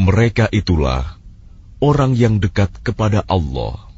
Mereka itulah orang yang dekat kepada Allah.